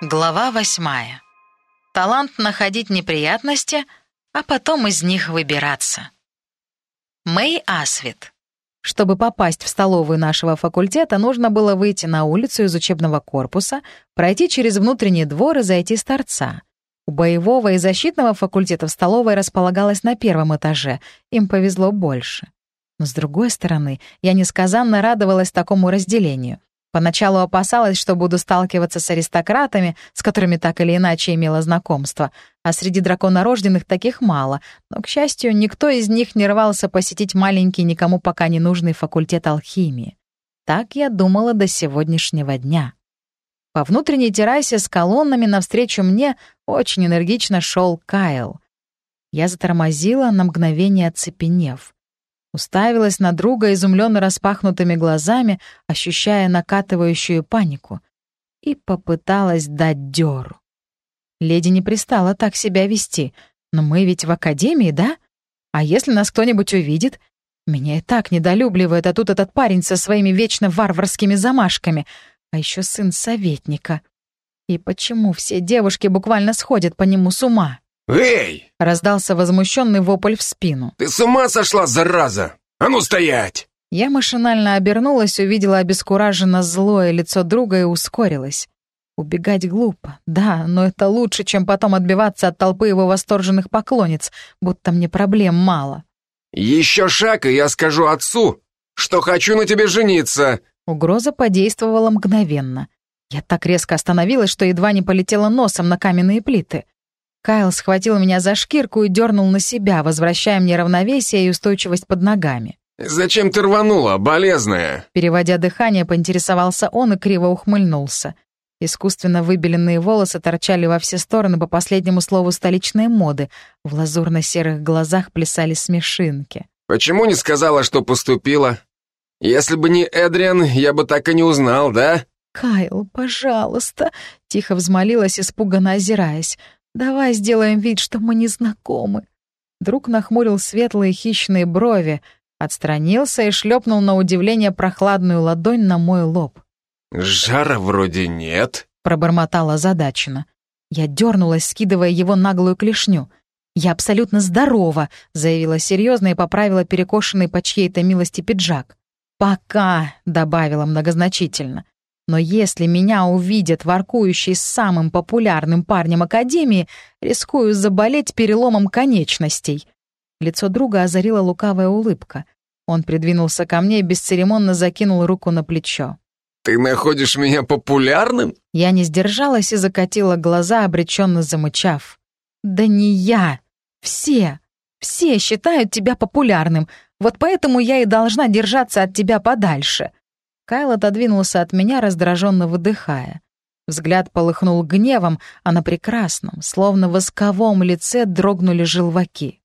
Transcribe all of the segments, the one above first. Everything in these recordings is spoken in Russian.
Глава восьмая. Талант находить неприятности, а потом из них выбираться. Мэй Асвит. Чтобы попасть в столовую нашего факультета, нужно было выйти на улицу из учебного корпуса, пройти через внутренний двор и зайти с торца. У боевого и защитного факультетов столовая располагалась на первом этаже, им повезло больше. Но с другой стороны, я несказанно радовалась такому разделению. Поначалу опасалась, что буду сталкиваться с аристократами, с которыми так или иначе имела знакомство, а среди драконорожденных таких мало, но, к счастью, никто из них не рвался посетить маленький, никому пока не нужный факультет алхимии. Так я думала до сегодняшнего дня. По внутренней террасе с колоннами навстречу мне очень энергично шел Кайл. Я затормозила, на мгновение оцепенев — Уставилась на друга изумленно распахнутыми глазами, ощущая накатывающую панику, и попыталась дать дёру. Леди не пристала так себя вести, но мы ведь в академии, да? А если нас кто-нибудь увидит? Меня и так недолюбливает, а тут этот парень со своими вечно варварскими замашками, а еще сын советника. И почему все девушки буквально сходят по нему с ума? «Эй!» — раздался возмущенный вопль в спину. «Ты с ума сошла, зараза! А ну стоять!» Я машинально обернулась, увидела обескураженно злое лицо друга и ускорилась. Убегать глупо, да, но это лучше, чем потом отбиваться от толпы его восторженных поклонниц, будто мне проблем мало. «Еще шаг, и я скажу отцу, что хочу на тебе жениться!» Угроза подействовала мгновенно. Я так резко остановилась, что едва не полетела носом на каменные плиты. Кайл схватил меня за шкирку и дернул на себя, возвращая мне равновесие и устойчивость под ногами. «Зачем ты рванула, болезная?» Переводя дыхание, поинтересовался он и криво ухмыльнулся. Искусственно выбеленные волосы торчали во все стороны по последнему слову столичной моды. В лазурно-серых глазах плясали смешинки. «Почему не сказала, что поступила? Если бы не Эдриан, я бы так и не узнал, да?» «Кайл, пожалуйста!» — тихо взмолилась, испуганно озираясь. Давай сделаем вид, что мы не знакомы». Друг нахмурил светлые хищные брови, отстранился и шлепнул на удивление прохладную ладонь на мой лоб. «Жара вроде нет», — пробормотала задачина. Я дернулась, скидывая его наглую клешню. «Я абсолютно здорова», — заявила серьезно и поправила перекошенный по чьей-то милости пиджак. «Пока», — добавила многозначительно. Но если меня увидят воркующей с самым популярным парнем Академии, рискую заболеть переломом конечностей. Лицо друга озарила лукавая улыбка. Он придвинулся ко мне и бесцеремонно закинул руку на плечо. «Ты находишь меня популярным?» Я не сдержалась и закатила глаза, обреченно замычав. «Да не я! Все! Все считают тебя популярным, вот поэтому я и должна держаться от тебя подальше!» Кайл отодвинулся от меня, раздраженно выдыхая. Взгляд полыхнул гневом, а на прекрасном, словно восковом лице дрогнули желваки.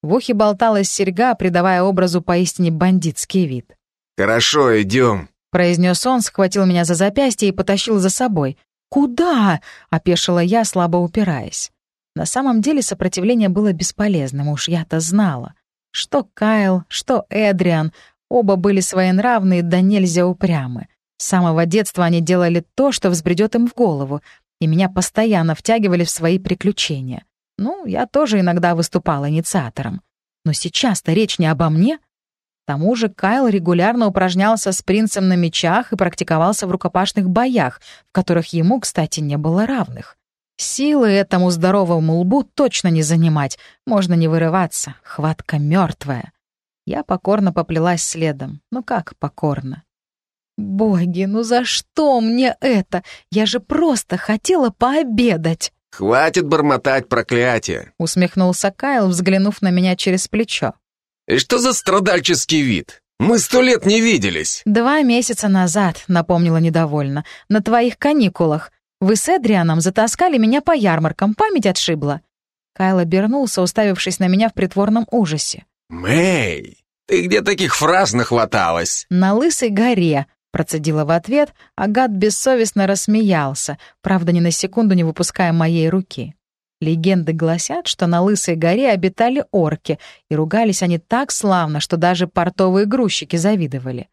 В ухе болталась серьга, придавая образу поистине бандитский вид. «Хорошо, идем», — произнес он, схватил меня за запястье и потащил за собой. «Куда?» — опешила я, слабо упираясь. На самом деле сопротивление было бесполезным, уж я-то знала. Что Кайл, что Эдриан, Оба были своенравные да нельзя упрямы. С самого детства они делали то, что взбредет им в голову, и меня постоянно втягивали в свои приключения. Ну, я тоже иногда выступала инициатором. Но сейчас-то речь не обо мне. К тому же Кайл регулярно упражнялся с принцем на мечах и практиковался в рукопашных боях, в которых ему, кстати, не было равных. Силы этому здоровому лбу точно не занимать, можно не вырываться, хватка мертвая. Я покорно поплелась следом. Ну как покорно? «Боги, ну за что мне это? Я же просто хотела пообедать!» «Хватит бормотать проклятие!» — усмехнулся Кайл, взглянув на меня через плечо. «И что за страдальческий вид? Мы сто лет не виделись!» «Два месяца назад», — напомнила недовольно, — «на твоих каникулах. Вы с Эдрианом затаскали меня по ярмаркам, память отшибла». Кайл обернулся, уставившись на меня в притворном ужасе. «Мэй, ты где таких фраз нахваталась?» «На Лысой горе», — процедила в ответ, а гад бессовестно рассмеялся, правда, ни на секунду не выпуская моей руки. Легенды гласят, что на Лысой горе обитали орки, и ругались они так славно, что даже портовые грузчики завидовали.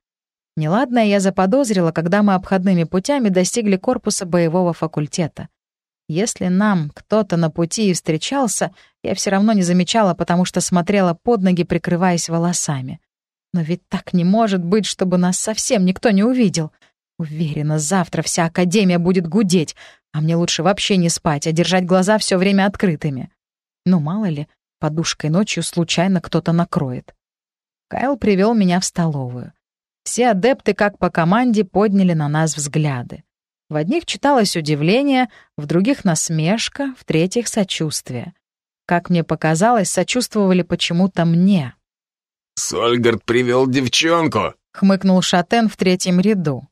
Неладное я заподозрила, когда мы обходными путями достигли корпуса боевого факультета. Если нам кто-то на пути и встречался, я все равно не замечала, потому что смотрела под ноги, прикрываясь волосами. Но ведь так не может быть, чтобы нас совсем никто не увидел. Уверена, завтра вся Академия будет гудеть, а мне лучше вообще не спать, а держать глаза все время открытыми. Ну, мало ли, подушкой ночью случайно кто-то накроет. Кайл привел меня в столовую. Все адепты, как по команде, подняли на нас взгляды. В одних читалось удивление, в других — насмешка, в третьих — сочувствие. Как мне показалось, сочувствовали почему-то мне. «Сольгард привел девчонку», — хмыкнул Шатен в третьем ряду.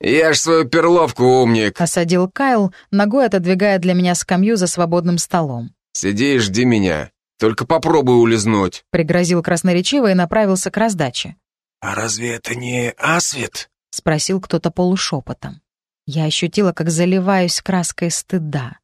«Ешь свою перловку, умник!» — осадил Кайл, ногой отодвигая для меня скамью за свободным столом. «Сиди и жди меня. Только попробуй улизнуть», — пригрозил красноречиво и направился к раздаче. «А разве это не Асвет?» — спросил кто-то полушепотом. Я ощутила, как заливаюсь краской стыда.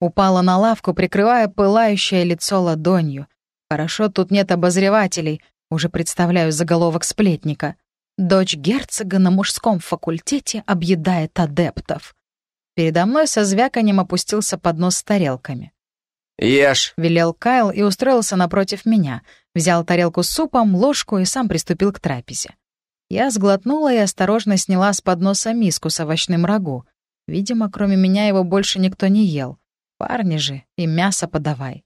Упала на лавку, прикрывая пылающее лицо ладонью. Хорошо, тут нет обозревателей, уже представляю заголовок сплетника. Дочь герцога на мужском факультете объедает адептов. Передо мной со звяканием опустился поднос с тарелками. «Ешь!» — велел Кайл и устроился напротив меня. Взял тарелку с супом, ложку и сам приступил к трапезе. Я сглотнула и осторожно сняла с подноса миску с овощным рагу. Видимо, кроме меня его больше никто не ел. Парни же, и мясо подавай.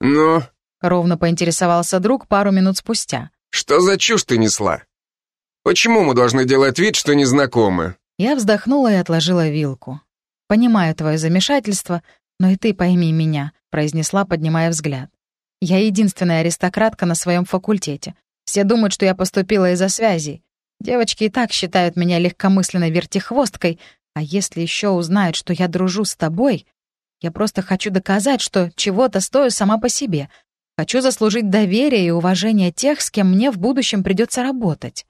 «Ну?» — ровно поинтересовался друг пару минут спустя. «Что за чушь ты несла? Почему мы должны делать вид, что не знакомы?» Я вздохнула и отложила вилку. «Понимаю твое замешательство, но и ты пойми меня», — произнесла, поднимая взгляд. «Я единственная аристократка на своем факультете. Все думают, что я поступила из-за связей. Девочки и так считают меня легкомысленной вертихвосткой, а если еще узнают, что я дружу с тобой, я просто хочу доказать, что чего-то стою сама по себе. Хочу заслужить доверие и уважение тех, с кем мне в будущем придется работать».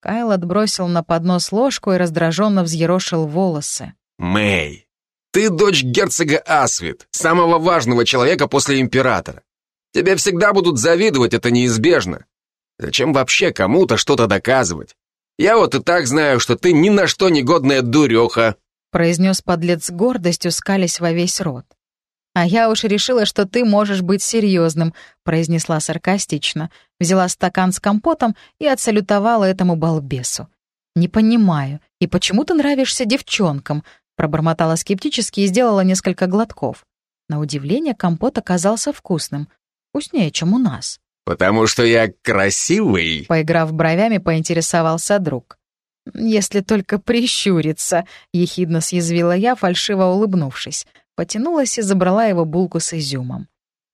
Кайл отбросил на поднос ложку и раздраженно взъерошил волосы. «Мэй, ты дочь герцога Асвит, самого важного человека после императора. Тебе всегда будут завидовать, это неизбежно. Зачем вообще кому-то что-то доказывать? Я вот и так знаю, что ты ни на что не годная дуреха», произнес подлец с гордостью, скались во весь рот. «А я уж решила, что ты можешь быть серьезным», — произнесла саркастично, взяла стакан с компотом и отсалютовала этому балбесу. «Не понимаю, и почему ты нравишься девчонкам?» — пробормотала скептически и сделала несколько глотков. На удивление компот оказался вкусным, вкуснее, чем у нас. «Потому что я красивый», — поиграв бровями, поинтересовался друг. «Если только прищуриться», — ехидно съязвила я, фальшиво улыбнувшись потянулась и забрала его булку с изюмом.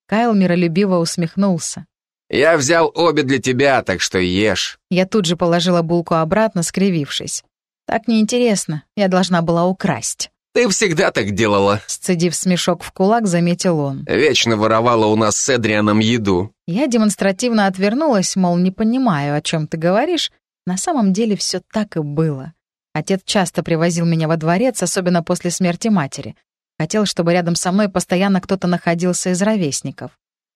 Кайл миролюбиво усмехнулся. «Я взял обе для тебя, так что ешь». Я тут же положила булку обратно, скривившись. «Так неинтересно, я должна была украсть». «Ты всегда так делала», — сцедив смешок в кулак, заметил он. «Вечно воровала у нас с Эдрианом еду». Я демонстративно отвернулась, мол, не понимаю, о чем ты говоришь. На самом деле все так и было. Отец часто привозил меня во дворец, особенно после смерти матери. Хотел, чтобы рядом со мной постоянно кто-то находился из ровесников.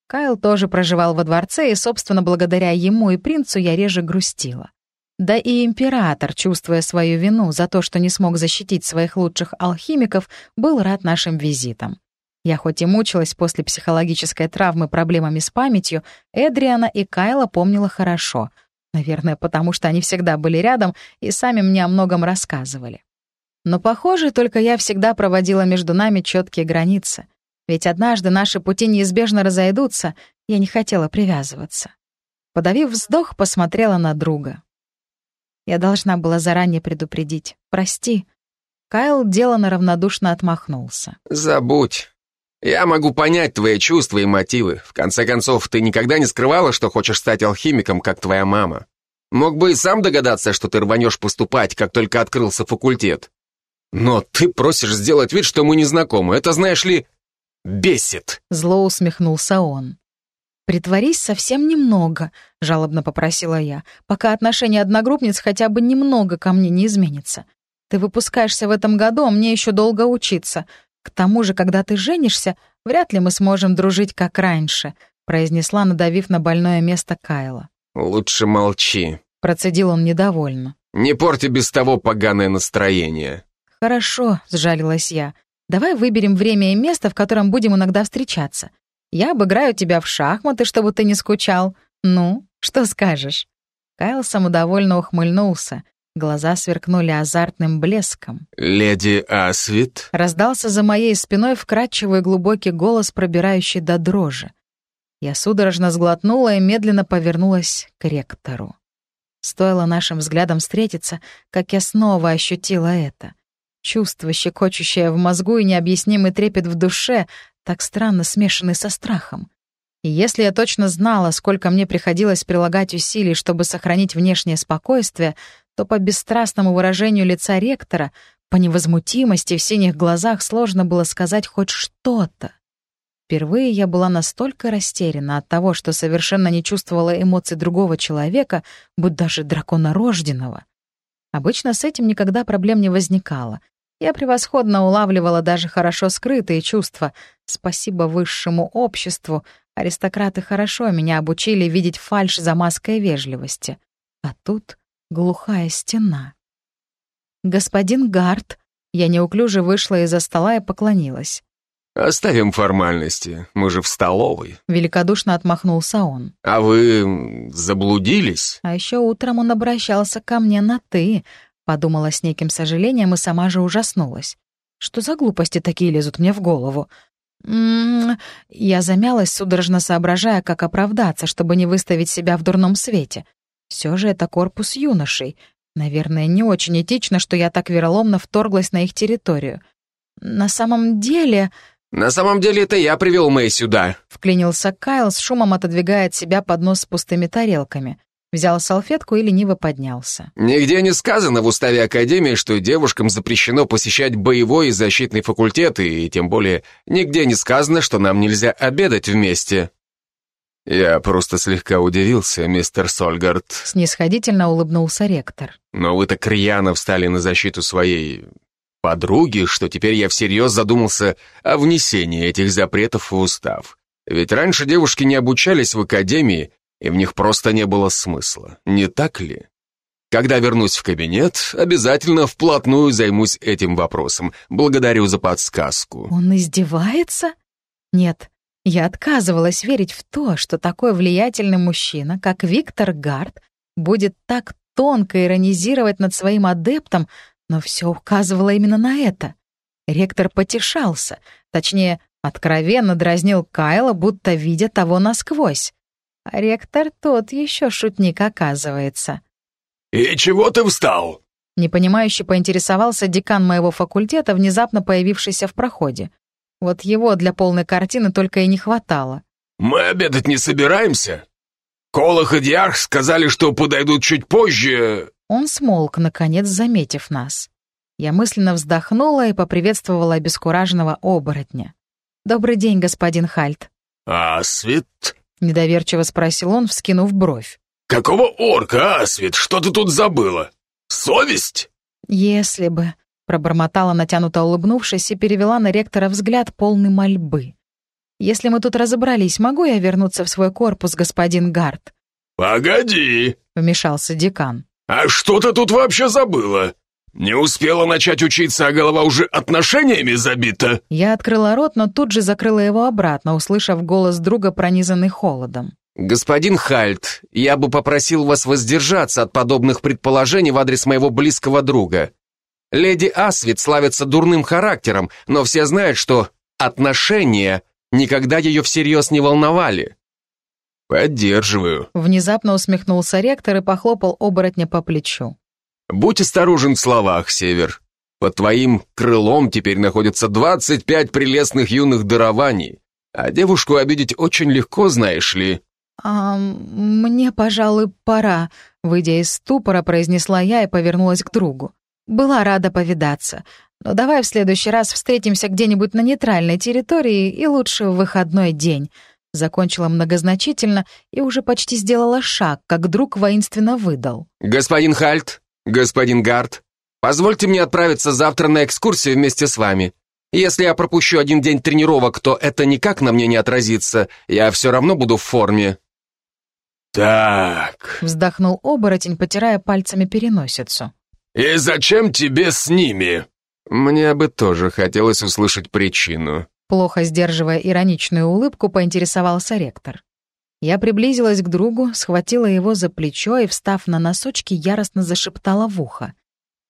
Кайл тоже проживал во дворце, и, собственно, благодаря ему и принцу я реже грустила. Да и император, чувствуя свою вину за то, что не смог защитить своих лучших алхимиков, был рад нашим визитам. Я хоть и мучилась после психологической травмы проблемами с памятью, Эдриана и Кайла помнила хорошо. Наверное, потому что они всегда были рядом и сами мне о многом рассказывали. Но, похоже, только я всегда проводила между нами четкие границы. Ведь однажды наши пути неизбежно разойдутся, я не хотела привязываться. Подавив вздох, посмотрела на друга. Я должна была заранее предупредить. Прости. Кайл деланно равнодушно отмахнулся. «Забудь. Я могу понять твои чувства и мотивы. В конце концов, ты никогда не скрывала, что хочешь стать алхимиком, как твоя мама. Мог бы и сам догадаться, что ты рванешь поступать, как только открылся факультет. Но ты просишь сделать вид, что мы не знакомы. Это, знаешь ли, бесит. Зло усмехнулся он. «Притворись совсем немного», — жалобно попросила я, «пока отношение одногруппниц хотя бы немного ко мне не изменится. Ты выпускаешься в этом году, а мне еще долго учиться. К тому же, когда ты женишься, вряд ли мы сможем дружить, как раньше», — произнесла, надавив на больное место Кайла. «Лучше молчи», — процедил он недовольно. «Не порти без того поганое настроение». «Хорошо», — сжалилась я. Давай выберем время и место, в котором будем иногда встречаться. Я обыграю тебя в шахматы, чтобы ты не скучал. Ну, что скажешь?» Кайл самодовольно ухмыльнулся. Глаза сверкнули азартным блеском. «Леди Асвит?» Раздался за моей спиной вкрадчивый глубокий голос, пробирающий до дрожи. Я судорожно сглотнула и медленно повернулась к ректору. Стоило нашим взглядам встретиться, как я снова ощутила это. Чувство, щекочущее в мозгу и необъяснимый трепет в душе, так странно смешанный со страхом. И если я точно знала, сколько мне приходилось прилагать усилий, чтобы сохранить внешнее спокойствие, то по бесстрастному выражению лица ректора, по невозмутимости в синих глазах сложно было сказать хоть что-то. Впервые я была настолько растеряна от того, что совершенно не чувствовала эмоций другого человека, будь даже дракона рожденного. Обычно с этим никогда проблем не возникало. Я превосходно улавливала даже хорошо скрытые чувства. Спасибо высшему обществу, аристократы хорошо меня обучили видеть фальшь за маской вежливости. А тут глухая стена. «Господин Гарт», я неуклюже вышла из-за стола и поклонилась. «Оставим формальности, мы же в столовой», — великодушно отмахнулся он. «А вы заблудились?» А еще утром он обращался ко мне на «ты», — подумала с неким сожалением и сама же ужаснулась. Что за глупости такие лезут мне в голову? М -м -м. Я замялась, судорожно соображая, как оправдаться, чтобы не выставить себя в дурном свете. Все же это корпус юношей. Наверное, не очень этично, что я так вероломно вторглась на их территорию. На самом деле... «На самом деле это я привел Мэй сюда», — вклинился Кайл, с шумом отодвигая от себя поднос с пустыми тарелками. Взял салфетку и лениво поднялся. «Нигде не сказано в уставе Академии, что девушкам запрещено посещать боевой и защитный факультеты, и тем более нигде не сказано, что нам нельзя обедать вместе». «Я просто слегка удивился, мистер Сольгард», — снисходительно улыбнулся ректор. «Но вы так рьяно встали на защиту своей подруги, что теперь я всерьез задумался о внесении этих запретов в устав. Ведь раньше девушки не обучались в академии, и в них просто не было смысла, не так ли?» Когда вернусь в кабинет, обязательно вплотную займусь этим вопросом. Благодарю за подсказку. Он издевается? Нет, я отказывалась верить в то, что такой влиятельный мужчина, как Виктор Гард, будет так тонко иронизировать над своим адептом, но все указывало именно на это. Ректор потешался, точнее, откровенно дразнил Кайла, будто видя того насквозь. А ректор тот еще шутник оказывается. «И чего ты встал?» Непонимающе поинтересовался декан моего факультета, внезапно появившийся в проходе. Вот его для полной картины только и не хватало. «Мы обедать не собираемся? Колох и Диарх сказали, что подойдут чуть позже...» Он смолк, наконец заметив нас. Я мысленно вздохнула и поприветствовала обескураженного оборотня. «Добрый день, господин Хальт». «Асвит?» — недоверчиво спросил он, вскинув бровь. «Какого орка, Асвит? Что ты тут забыла? Совесть?» «Если бы...» Пробормотала, натянуто улыбнувшись, и перевела на ректора взгляд полный мольбы. «Если мы тут разобрались, могу я вернуться в свой корпус, господин Гард?» «Погоди!» — вмешался декан. «А что ты тут вообще забыла? Не успела начать учиться, а голова уже отношениями забита?» Я открыла рот, но тут же закрыла его обратно, услышав голос друга, пронизанный холодом. «Господин Хальт, я бы попросил вас воздержаться от подобных предположений в адрес моего близкого друга. Леди Асвит славится дурным характером, но все знают, что отношения никогда ее всерьез не волновали. «Поддерживаю», — внезапно усмехнулся ректор и похлопал оборотня по плечу. «Будь осторожен в словах, Север. Под твоим крылом теперь находится 25 прелестных юных дарований, а девушку обидеть очень легко, знаешь ли». «А мне, пожалуй, пора», — выйдя из ступора, произнесла я и повернулась к другу. Была рада повидаться. Но давай в следующий раз встретимся где-нибудь на нейтральной территории и лучше в выходной день. Закончила многозначительно и уже почти сделала шаг, как друг воинственно выдал. «Господин Хальт, господин Гард, позвольте мне отправиться завтра на экскурсию вместе с вами. Если я пропущу один день тренировок, то это никак на мне не отразится. Я все равно буду в форме». «Так...» — вздохнул оборотень, потирая пальцами переносицу. «И зачем тебе с ними?» Мне бы тоже хотелось услышать причину. Плохо сдерживая ироничную улыбку, поинтересовался ректор. Я приблизилась к другу, схватила его за плечо и, встав на носочки, яростно зашептала в ухо.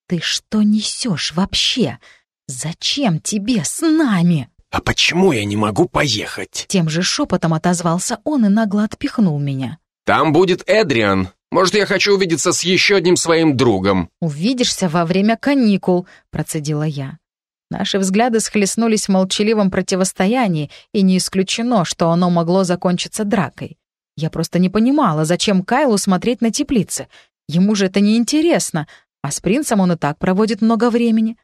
«Ты что несешь вообще? Зачем тебе с нами?» «А почему я не могу поехать?» Тем же шепотом отозвался он и нагло отпихнул меня. «Там будет Эдриан. Может, я хочу увидеться с еще одним своим другом». «Увидишься во время каникул», — процедила я. Наши взгляды схлестнулись в молчаливом противостоянии, и не исключено, что оно могло закончиться дракой. Я просто не понимала, зачем Кайлу смотреть на теплицы. Ему же это не интересно, а с принцем он и так проводит много времени.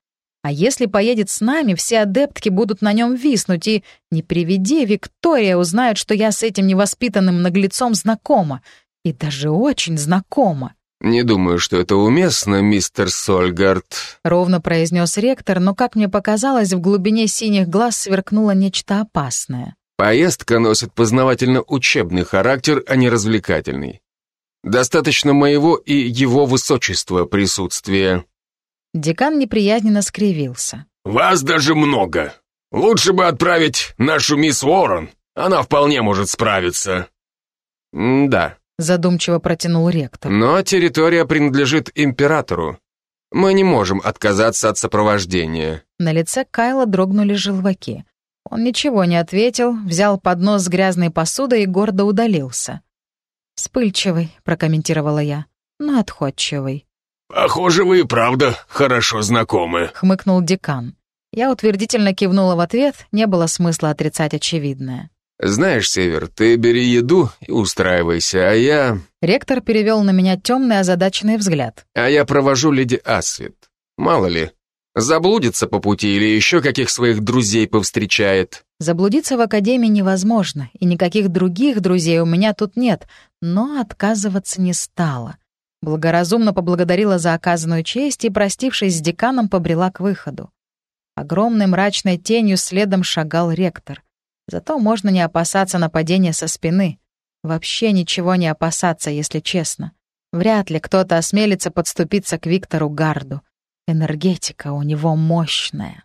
А если поедет с нами, все адептки будут на нем виснуть, и, не приведи, Виктория узнает, что я с этим невоспитанным наглецом знакома. И даже очень знакома. «Не думаю, что это уместно, мистер Сольгард», — ровно произнес ректор, но, как мне показалось, в глубине синих глаз сверкнуло нечто опасное. Поездка носит познавательно-учебный характер, а не развлекательный. Достаточно моего и его высочества присутствия. Декан неприязненно скривился. «Вас даже много. Лучше бы отправить нашу мисс Уоррен. Она вполне может справиться». «Да», — задумчиво протянул ректор. «Но территория принадлежит императору. Мы не можем отказаться от сопровождения». На лице Кайла дрогнули желваки. Он ничего не ответил, взял поднос с грязной посудой и гордо удалился. «Вспыльчивый», — прокомментировала я, — «но отходчивый». «Похоже, вы и правда хорошо знакомы», — хмыкнул декан. Я утвердительно кивнула в ответ, не было смысла отрицать очевидное. «Знаешь, Север, ты бери еду и устраивайся, а я...» Ректор перевел на меня темный озадаченный взгляд. «А я провожу леди Асвит. Мало ли, Заблудится по пути или еще каких своих друзей повстречает. Заблудиться в академии невозможно, и никаких других друзей у меня тут нет, но отказываться не стала. Благоразумно поблагодарила за оказанную честь и, простившись с деканом, побрела к выходу. Огромной мрачной тенью следом шагал ректор. Зато можно не опасаться нападения со спины. Вообще ничего не опасаться, если честно. Вряд ли кто-то осмелится подступиться к Виктору Гарду. Энергетика у него мощная.